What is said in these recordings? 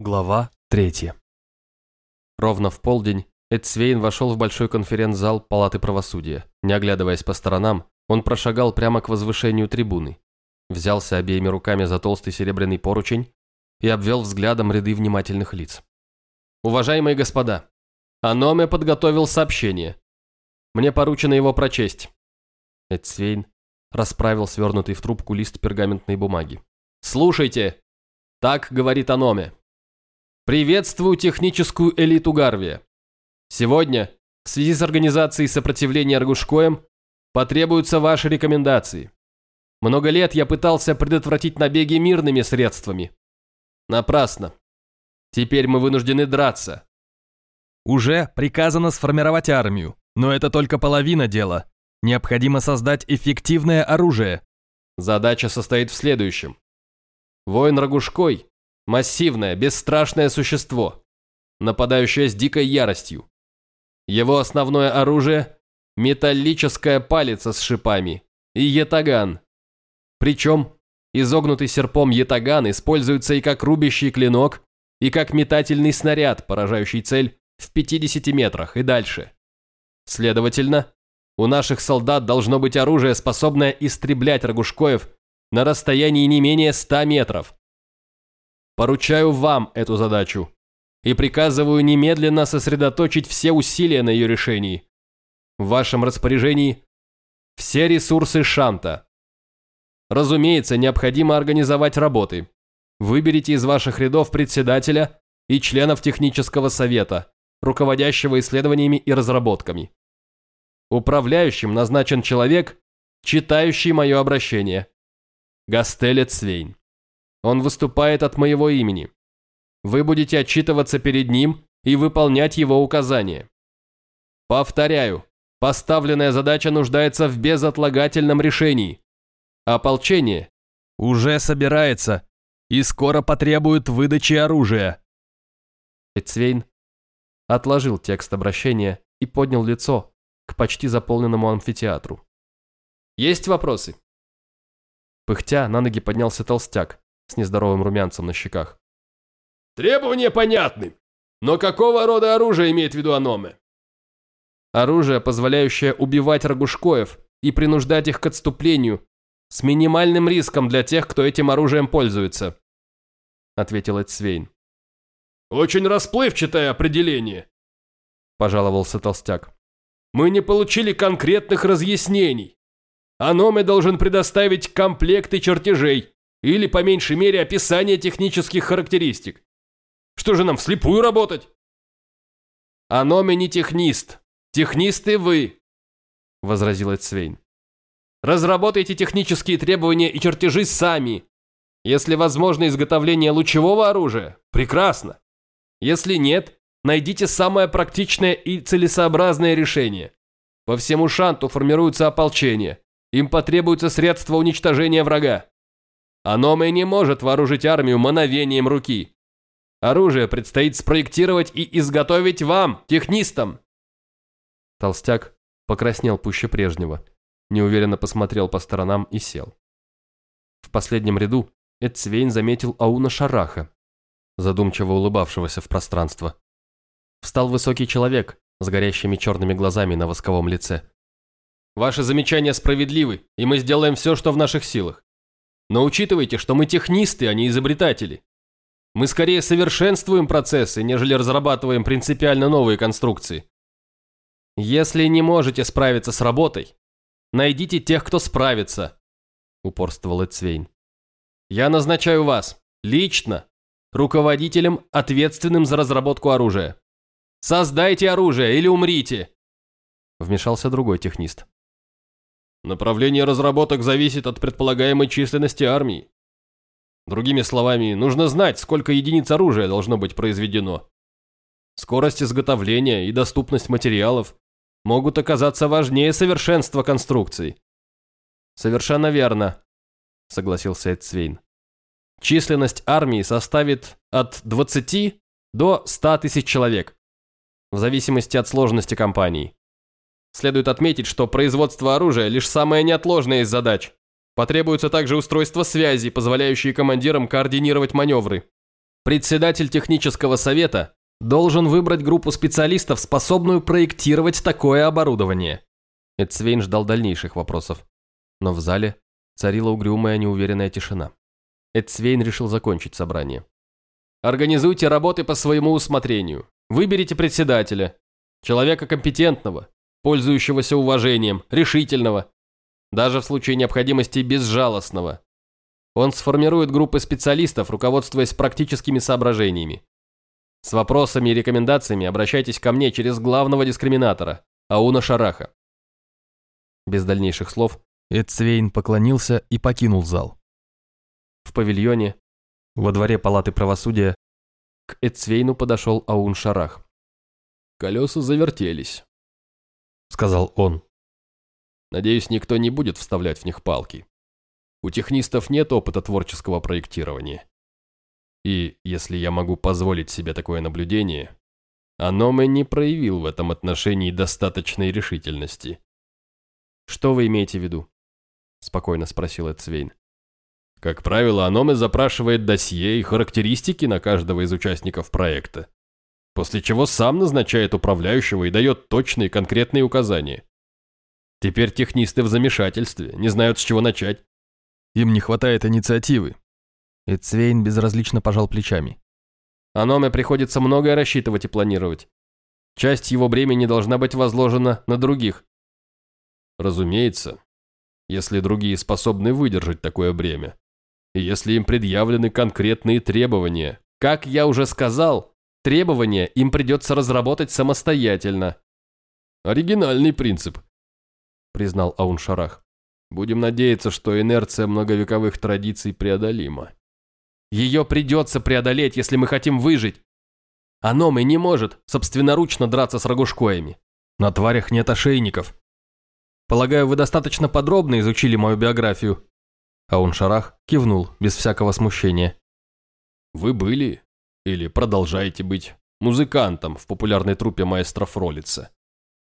Глава третья. Ровно в полдень Эдсвейн вошел в большой конференц-зал Палаты правосудия. Не оглядываясь по сторонам, он прошагал прямо к возвышению трибуны, взялся обеими руками за толстый серебряный поручень и обвел взглядом ряды внимательных лиц. «Уважаемые господа, Аноме подготовил сообщение. Мне поручено его прочесть». Эдсвейн расправил свернутый в трубку лист пергаментной бумаги. «Слушайте!» Так говорит Аноме. Приветствую техническую элиту Гарвия. Сегодня, в связи с организацией сопротивления Аргушкоем, потребуются ваши рекомендации. Много лет я пытался предотвратить набеги мирными средствами. Напрасно. Теперь мы вынуждены драться. Уже приказано сформировать армию, но это только половина дела. Необходимо создать эффективное оружие. Задача состоит в следующем. Воин Рогушкой Массивное, бесстрашное существо, нападающее с дикой яростью. Его основное оружие – металлическая палица с шипами и ятаган. Причем изогнутый серпом ятаган используется и как рубящий клинок, и как метательный снаряд, поражающий цель в 50 метрах и дальше. Следовательно, у наших солдат должно быть оружие, способное истреблять рогушкоев на расстоянии не менее 100 метров. Поручаю вам эту задачу и приказываю немедленно сосредоточить все усилия на ее решении. В вашем распоряжении все ресурсы Шанта. Разумеется, необходимо организовать работы. Выберите из ваших рядов председателя и членов технического совета, руководящего исследованиями и разработками. Управляющим назначен человек, читающий мое обращение. Гастелет Свейн. Он выступает от моего имени. Вы будете отчитываться перед ним и выполнять его указания. Повторяю, поставленная задача нуждается в безотлагательном решении. Ополчение уже собирается и скоро потребует выдачи оружия. Эцвейн отложил текст обращения и поднял лицо к почти заполненному амфитеатру. Есть вопросы? Пыхтя, на ноги поднялся толстяк, с нездоровым румянцем на щеках. «Требования понятны. Но какого рода оружие имеет в виду Аноме?» «Оружие, позволяющее убивать рогушкоев и принуждать их к отступлению, с минимальным риском для тех, кто этим оружием пользуется», — ответил Эцвейн. «Очень расплывчатое определение», — пожаловался Толстяк. «Мы не получили конкретных разъяснений. Аноме должен предоставить комплекты чертежей, или, по меньшей мере, описание технических характеристик. Что же нам, вслепую работать? Аноме не технист. Технисты вы, возразил Эцвейн. Разработайте технические требования и чертежи сами. Если возможно изготовление лучевого оружия, прекрасно. Если нет, найдите самое практичное и целесообразное решение. По всему Шанту формируется ополчение. Им потребуются средства уничтожения врага. Аноме не может вооружить армию мановением руки. Оружие предстоит спроектировать и изготовить вам, технистам. Толстяк покраснел пуще прежнего, неуверенно посмотрел по сторонам и сел. В последнем ряду Эдцвейн заметил Ауна Шараха, задумчиво улыбавшегося в пространство. Встал высокий человек с горящими черными глазами на восковом лице. «Ваши замечания справедливы, и мы сделаем все, что в наших силах. Но учитывайте, что мы технисты, а не изобретатели. Мы скорее совершенствуем процессы, нежели разрабатываем принципиально новые конструкции. Если не можете справиться с работой, найдите тех, кто справится, упорствовал Эцвейн. Я назначаю вас, лично, руководителем, ответственным за разработку оружия. Создайте оружие или умрите!» Вмешался другой технист. Направление разработок зависит от предполагаемой численности армии. Другими словами, нужно знать, сколько единиц оружия должно быть произведено. Скорость изготовления и доступность материалов могут оказаться важнее совершенства конструкций. Совершенно верно, согласился Эдсвейн. Численность армии составит от 20 до 100 тысяч человек, в зависимости от сложности кампании. Следует отметить, что производство оружия – лишь самая неотложная из задач. Потребуются также устройства связи, позволяющие командирам координировать маневры. Председатель технического совета должен выбрать группу специалистов, способную проектировать такое оборудование. Эдсвейн ждал дальнейших вопросов, но в зале царила угрюмая неуверенная тишина. Эдсвейн решил закончить собрание. Организуйте работы по своему усмотрению. Выберите председателя, человека компетентного, пользующегося уважением, решительного, даже в случае необходимости безжалостного. Он сформирует группы специалистов, руководствуясь практическими соображениями. С вопросами и рекомендациями обращайтесь ко мне через главного дискриминатора, Ауна Шараха. Без дальнейших слов Эдсвейн поклонился и покинул зал. В павильоне, во дворе палаты правосудия, к Эдсвейну подошел Аун Шарах. «Колеса завертелись», — сказал он. «Надеюсь, никто не будет вставлять в них палки. У технистов нет опыта творческого проектирования. И, если я могу позволить себе такое наблюдение, Аноме не проявил в этом отношении достаточной решительности. «Что вы имеете в виду?» – спокойно спросил Эдсвейн. Как правило, Аноме запрашивает досье и характеристики на каждого из участников проекта, после чего сам назначает управляющего и дает точные конкретные указания. Теперь технисты в замешательстве, не знают, с чего начать. Им не хватает инициативы. Эдсвейн безразлично пожал плечами. Аноме приходится многое рассчитывать и планировать. Часть его бремени должна быть возложена на других. Разумеется, если другие способны выдержать такое бремя. И если им предъявлены конкретные требования. Как я уже сказал, требования им придется разработать самостоятельно. Оригинальный принцип, признал Ауншарах. Будем надеяться, что инерция многовековых традиций преодолима. Ее придется преодолеть, если мы хотим выжить. Аноме не может собственноручно драться с рогушкоями. На тварях нет ошейников. Полагаю, вы достаточно подробно изучили мою биографию. Ауншарах кивнул, без всякого смущения. Вы были, или продолжаете быть, музыкантом в популярной труппе маэстро Фролица?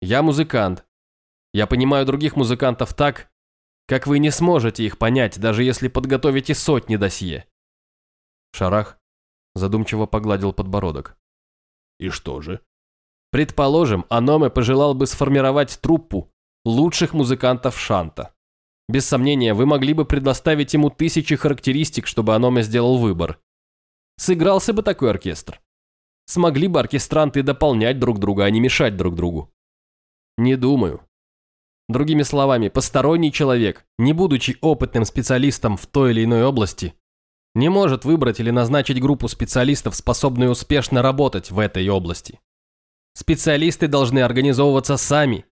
Я музыкант. Я понимаю других музыкантов так, как вы не сможете их понять, даже если подготовите сотни досье. Шарах задумчиво погладил подбородок. И что же? Предположим, Аноме пожелал бы сформировать труппу лучших музыкантов Шанта. Без сомнения, вы могли бы предоставить ему тысячи характеристик, чтобы Аноме сделал выбор. Сыгрался бы такой оркестр. Смогли бы оркестранты дополнять друг друга, а не мешать друг другу. Не думаю. Другими словами, посторонний человек, не будучи опытным специалистом в той или иной области, не может выбрать или назначить группу специалистов, способную успешно работать в этой области. Специалисты должны организовываться сами.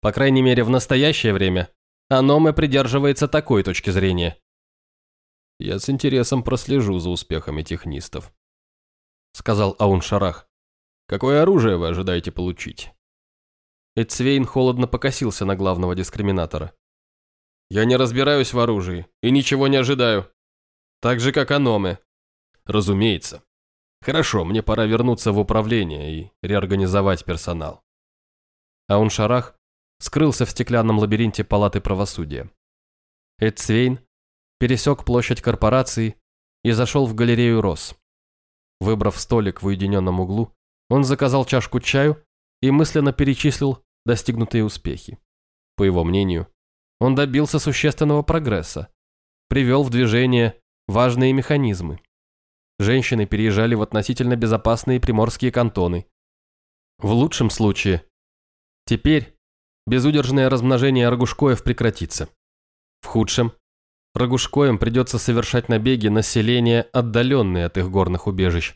По крайней мере, в настоящее время Аноме придерживается такой точки зрения. «Я с интересом прослежу за успехами технистов», — сказал Аун Шарах. «Какое оружие вы ожидаете получить?» Эцвейн холодно покосился на главного дискриминатора. «Я не разбираюсь в оружии и ничего не ожидаю. Так же, как Аноме». «Разумеется. Хорошо, мне пора вернуться в управление и реорганизовать персонал». Аун Шарах скрылся в стеклянном лабиринте палаты правосудия. Эдсвейн пересек площадь корпорации и зашел в галерею Рос. Выбрав столик в уединенном углу, он заказал чашку чаю и мысленно перечислил достигнутые успехи. По его мнению, он добился существенного прогресса, привел в движение важные механизмы. Женщины переезжали в относительно безопасные приморские кантоны. В лучшем случае, теперь безудержное размножение аргушкоев прекратится. В худшем, рогушкоям придется совершать набеги населения, отдаленные от их горных убежищ.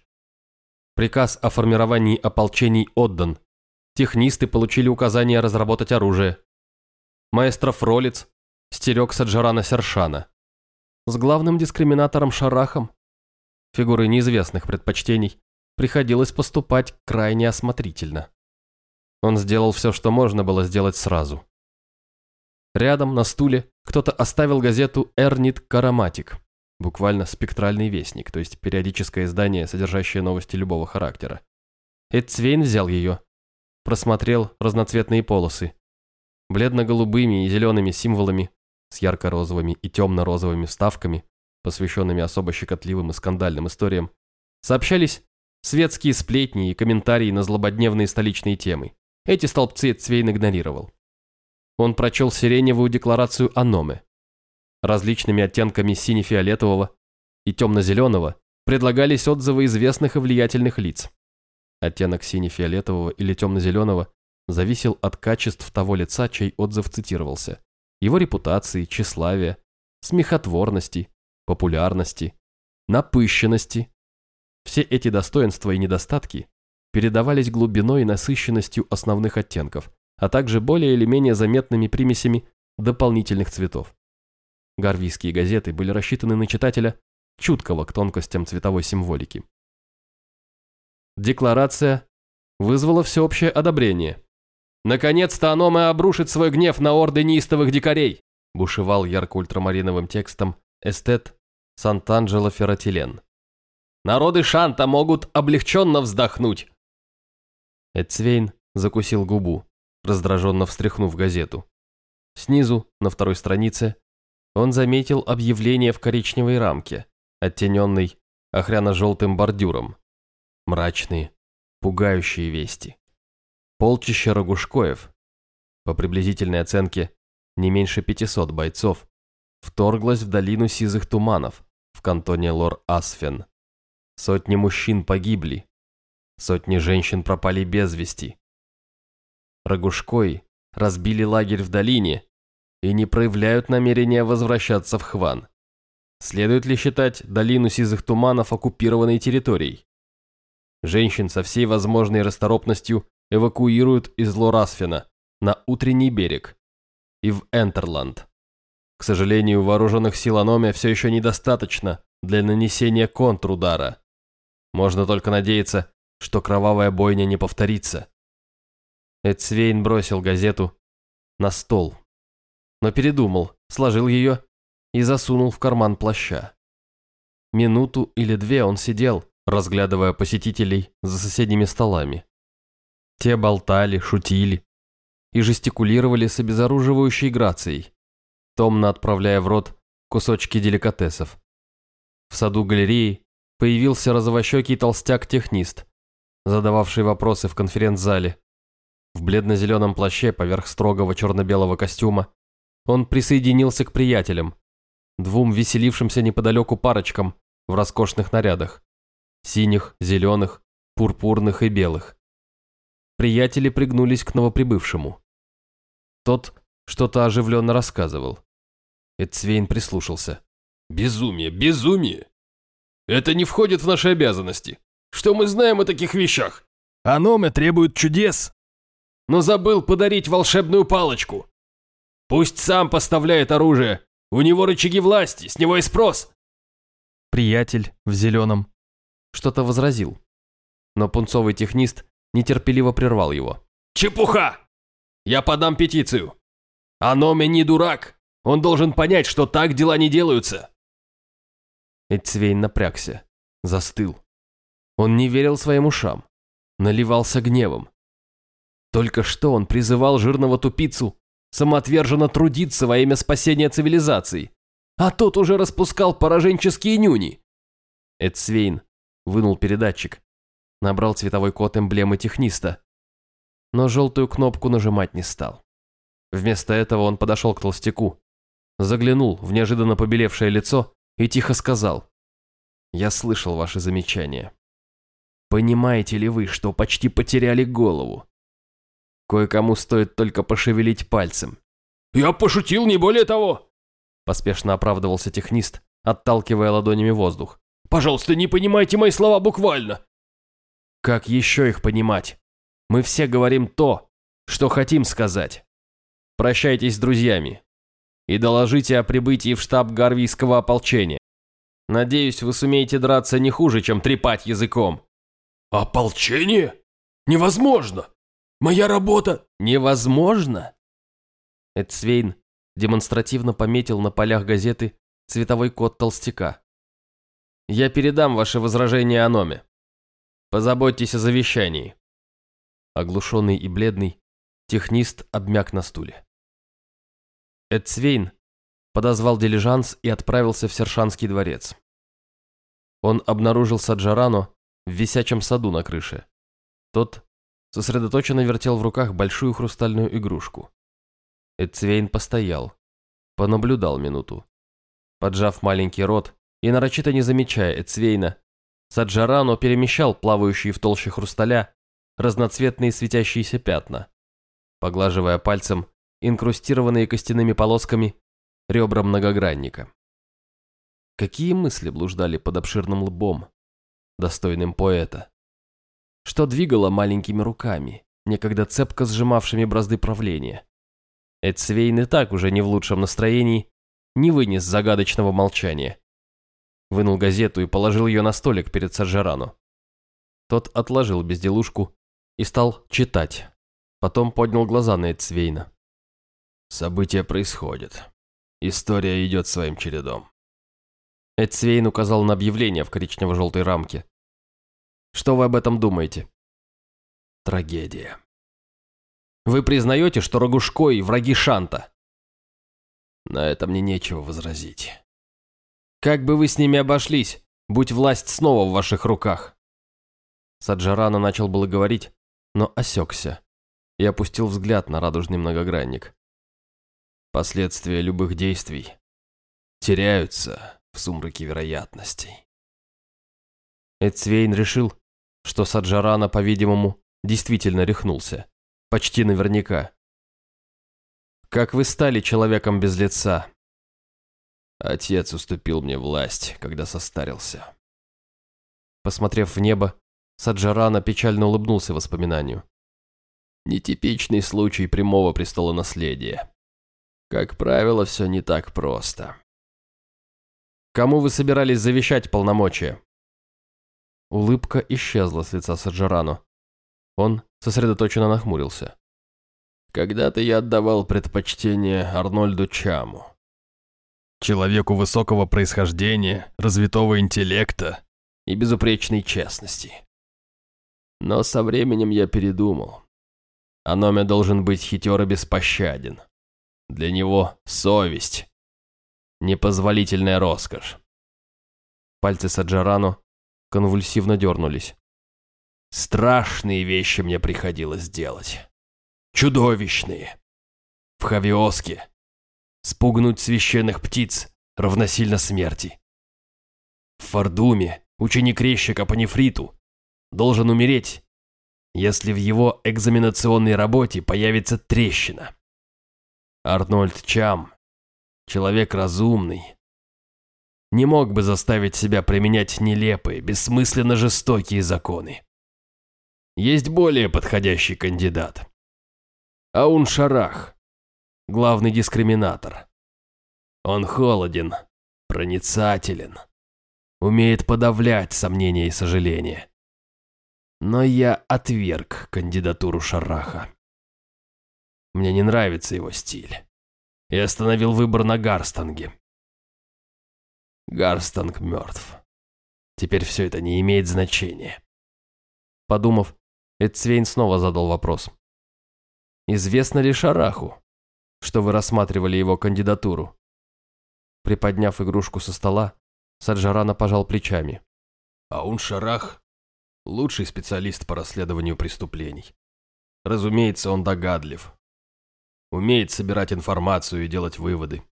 Приказ о формировании ополчений отдан, Технисты получили указание разработать оружие. Маэстро Фролиц стерег Саджарана Сершана. С главным дискриминатором Шарахом, фигурой неизвестных предпочтений, приходилось поступать крайне осмотрительно. Он сделал все, что можно было сделать сразу. Рядом, на стуле, кто-то оставил газету «Эрнит Караматик», буквально спектральный вестник, то есть периодическое издание, содержащее новости любого характера. Эдцвейн взял ее просмотрел разноцветные полосы. Бледно-голубыми и зелеными символами, с ярко-розовыми и темно-розовыми вставками, посвященными особо щекотливым и скандальным историям, Сообщались светские сплетни и комментарии на злободневные столичные темы. Эти столбцы Цвейн игнорировал. Он прочел сиреневую декларацию о Номе. Различными оттенками сине-фиолетового и темно-зеленого предлагались отзывы известных и влиятельных лиц. Оттенок сине-фиолетового или темно-зеленого зависел от качеств того лица, чей отзыв цитировался, его репутации, тщеславия, смехотворности, популярности, напыщенности. Все эти достоинства и недостатки передавались глубиной и насыщенностью основных оттенков, а также более или менее заметными примесями дополнительных цветов. Гарвийские газеты были рассчитаны на читателя, чуткого к тонкостям цветовой символики. Декларация вызвала всеобщее одобрение. «Наконец-то Аноме обрушит свой гнев на орды неистовых дикарей», бушевал ярко-ультрамариновым текстом эстет Сант'Анджело Ферратилен. «Народы Шанта могут облегченно вздохнуть». Эцвейн закусил губу, раздраженно встряхнув газету. Снизу, на второй странице, он заметил объявление в коричневой рамке, оттененной охряно-желтым бордюром. Мрачные, пугающие вести. Полчища Рогушкоев, по приблизительной оценке не меньше 500 бойцов, вторглась в долину сизых туманов в кантоне Лор-Асфен. Сотни мужчин погибли, сотни женщин пропали без вести. Рогушкой разбили лагерь в долине и не проявляют намерения возвращаться в Хван. Следует ли считать долину сизых туманов оккупированной территорией? Женщин со всей возможной расторопностью эвакуируют из Лорасфена на утренний берег и в Энтерланд. К сожалению, вооруженных сил Аномия все еще недостаточно для нанесения контрудара. Можно только надеяться, что кровавая бойня не повторится. Эдсвейн бросил газету на стол, но передумал, сложил ее и засунул в карман плаща. Минуту или две он сидел, разглядывая посетителей за соседними столами. Те болтали, шутили и жестикулировали с обезоруживающей грацией, томно отправляя в рот кусочки деликатесов. В саду галереи появился розовощекий толстяк-технист, задававший вопросы в конференц-зале. В бледно-зеленом плаще поверх строгого черно-белого костюма он присоединился к приятелям, двум веселившимся неподалеку парочкам в роскошных нарядах. Синих, зеленых, пурпурных и белых. Приятели пригнулись к новоприбывшему. Тот что-то оживленно рассказывал. Эдцвейн прислушался. «Безумие, безумие! Это не входит в наши обязанности. Что мы знаем о таких вещах?» «Аноме требует чудес!» «Но забыл подарить волшебную палочку. Пусть сам поставляет оружие, у него рычаги власти, с него и спрос. Приятель в зеленом что-то возразил. Но пунцовый технист нетерпеливо прервал его. Чепуха! Я подам петицию. Аноме не дурак. Он должен понять, что так дела не делаются. Эцвейн напрягся, застыл. Он не верил своим ушам, наливался гневом. Только что он призывал жирного тупицу самоотверженно трудиться во имя спасения цивилизации. А тот уже распускал пораженческие нюни. Эдсвейн вынул передатчик, набрал цветовой код эмблемы техниста, но желтую кнопку нажимать не стал. Вместо этого он подошел к толстяку, заглянул в неожиданно побелевшее лицо и тихо сказал. «Я слышал ваши замечания. Понимаете ли вы, что почти потеряли голову? Кое-кому стоит только пошевелить пальцем. «Я пошутил, не более того!» Поспешно оправдывался технист, отталкивая ладонями воздух. «Пожалуйста, не понимайте мои слова буквально!» «Как еще их понимать? Мы все говорим то, что хотим сказать. Прощайтесь с друзьями и доложите о прибытии в штаб Гарвийского ополчения. Надеюсь, вы сумеете драться не хуже, чем трепать языком». «Ополчение? Невозможно! Моя работа невозможно. Эдсвейн демонстративно пометил на полях газеты цветовой код толстяка. Я передам ваши возражения о Номе. Позаботьтесь о завещании. Оглушенный и бледный, технист обмяк на стуле. Эдсвейн подозвал дилижанс и отправился в Сершанский дворец. Он обнаружил Саджарано в висячем саду на крыше. Тот сосредоточенно вертел в руках большую хрустальную игрушку. Эцвейн постоял, понаблюдал минуту. Поджав маленький рот и нарочито не замечая Эцвейна, Саджарано перемещал плавающие в толще хрусталя разноцветные светящиеся пятна, поглаживая пальцем инкрустированные костяными полосками ребра многогранника. Какие мысли блуждали под обширным лбом, достойным поэта? Что двигало маленькими руками, некогда цепко сжимавшими бразды правления? Эдсвейн и так уже не в лучшем настроении, не вынес загадочного молчания. Вынул газету и положил ее на столик перед Саджарану. Тот отложил безделушку и стал читать. Потом поднял глаза на Эдсвейна. События происходят. История идет своим чередом. Эдсвейн указал на объявление в коричнево-желтой рамке. Что вы об этом думаете? Трагедия. Вы признаете, что Рогушко и враги Шанта? На это мне нечего возразить. Как бы вы с ними обошлись, будь власть снова в ваших руках? Саджарана начал было говорить, но осекся и опустил взгляд на радужный многогранник. Последствия любых действий теряются в сумраке вероятностей. Эцвейн решил, что Саджарана, по-видимому, действительно рехнулся. Почти наверняка. «Как вы стали человеком без лица?» Отец уступил мне власть, когда состарился. Посмотрев в небо, Саджарана печально улыбнулся воспоминанию. Нетипичный случай прямого престола наследия. Как правило, все не так просто. Кому вы собирались завещать полномочия? Улыбка исчезла с лица Саджарану. Он сосредоточенно нахмурился. Когда-то я отдавал предпочтение Арнольду Чаму. Человеку высокого происхождения, развитого интеллекта и безупречной честности. Но со временем я передумал. Аноме должен быть хитер и беспощаден. Для него совесть. Непозволительная роскошь. Пальцы Саджарану конвульсивно дернулись. Страшные вещи мне приходилось делать. Чудовищные. В Хавиоске. Спугнуть священных птиц равносильно смерти. В Фордуме ученик резчика по нефриту должен умереть, если в его экзаменационной работе появится трещина. Арнольд Чам, человек разумный, не мог бы заставить себя применять нелепые, бессмысленно жестокие законы. Есть более подходящий кандидат. Аун Шарах, главный дискриминатор. Он холоден, проницателен, умеет подавлять сомнения и сожаления. Но я отверг кандидатуру Шараха. Мне не нравится его стиль. И остановил выбор на Гарстанге. Гарстанг мертв. Теперь все это не имеет значения. Подумав, Эдсвейн снова задал вопрос. «Известно ли Шараху, что вы рассматривали его кандидатуру?» Приподняв игрушку со стола, Саджарана пожал плечами. «Аун Шарах – лучший специалист по расследованию преступлений. Разумеется, он догадлив, умеет собирать информацию и делать выводы.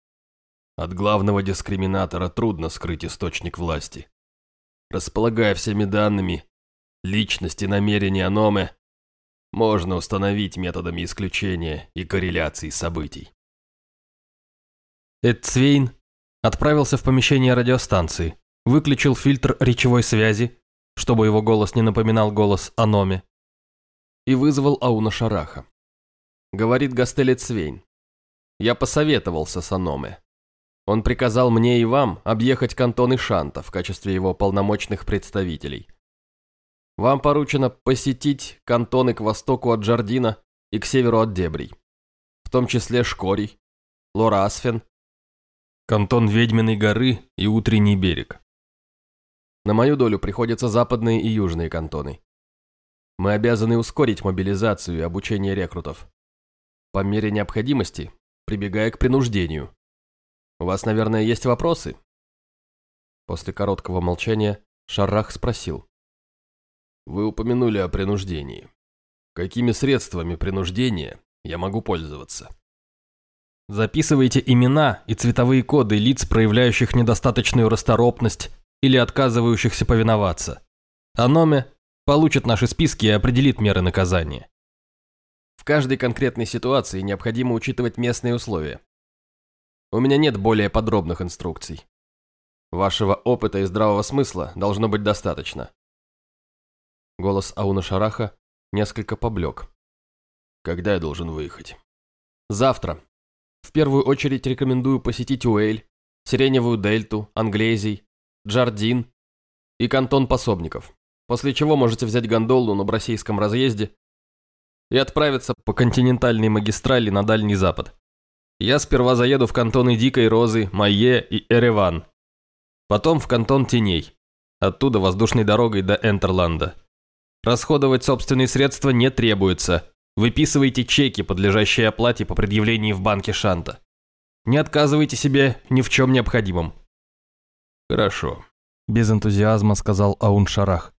От главного дискриминатора трудно скрыть источник власти. Располагая всеми данными, личности намерения Номе можно установить методами исключения и корреляции событий. Эд Цвейн отправился в помещение радиостанции, выключил фильтр речевой связи, чтобы его голос не напоминал голос Аноме, и вызвал Ауна Шараха говорит Гастелет Свейн. Я посоветовался с Аноме. Он приказал мне и вам объехать кантоны Шанта в качестве его полномочных представителей. Вам поручено посетить кантоны к востоку от Джардина и к северу от Дебрей, в том числе Шкорий, Лорасфен, кантон Ведьминой горы и Утренний берег. На мою долю приходятся западные и южные кантоны. Мы обязаны ускорить мобилизацию и обучение рекрутов по мере необходимости, прибегая к принуждению. У вас, наверное, есть вопросы?» После короткого молчания Шаррах спросил. Вы упомянули о принуждении. Какими средствами принуждения я могу пользоваться? Записывайте имена и цветовые коды лиц, проявляющих недостаточную расторопность или отказывающихся повиноваться. Аноме получит наши списки и определит меры наказания. В каждой конкретной ситуации необходимо учитывать местные условия. У меня нет более подробных инструкций. Вашего опыта и здравого смысла должно быть достаточно. Голос Ауна Шараха несколько поблек. Когда я должен выехать? Завтра. В первую очередь рекомендую посетить Уэль, Сиреневую Дельту, Англезий, Джардин и кантон пособников, после чего можете взять гондолу на Броссийском разъезде и отправиться по континентальной магистрали на Дальний Запад. Я сперва заеду в кантоны Дикой Розы, Майе и Эреван, потом в кантон Теней, оттуда воздушной дорогой до Энтерланда. Расходовать собственные средства не требуется. Выписывайте чеки, подлежащие оплате по предъявлении в банке Шанта. Не отказывайте себе ни в чем необходимом. Хорошо. Без энтузиазма сказал Аун Шарах.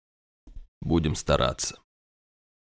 Будем стараться.